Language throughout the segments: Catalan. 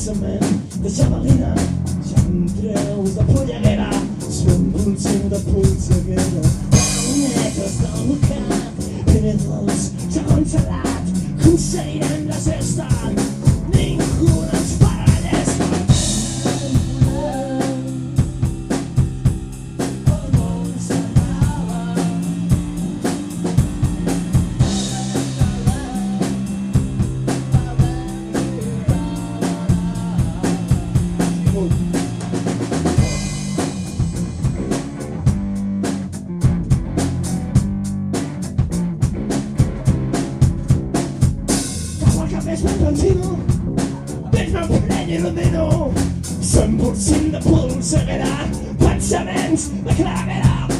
pensament de sa balina ja em treus de polleguera si em punxeu de polleguera Netes del bocat, primer dolç, segon salat, conseiran les cesta. És ben pensino, des del pleny il·lumino, 100% de polseguera, pensaments de clavera.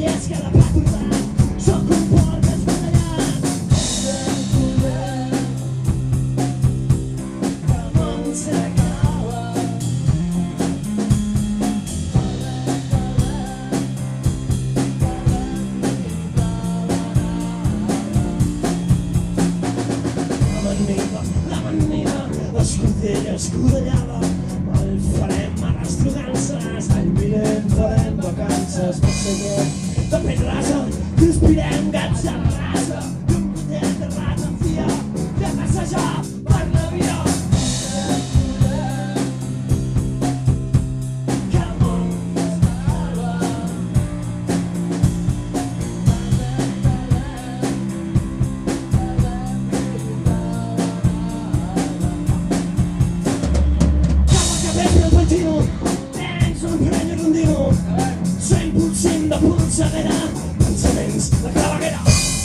Yes, gonna Let's do. punta de la, punta de la, la clavajera.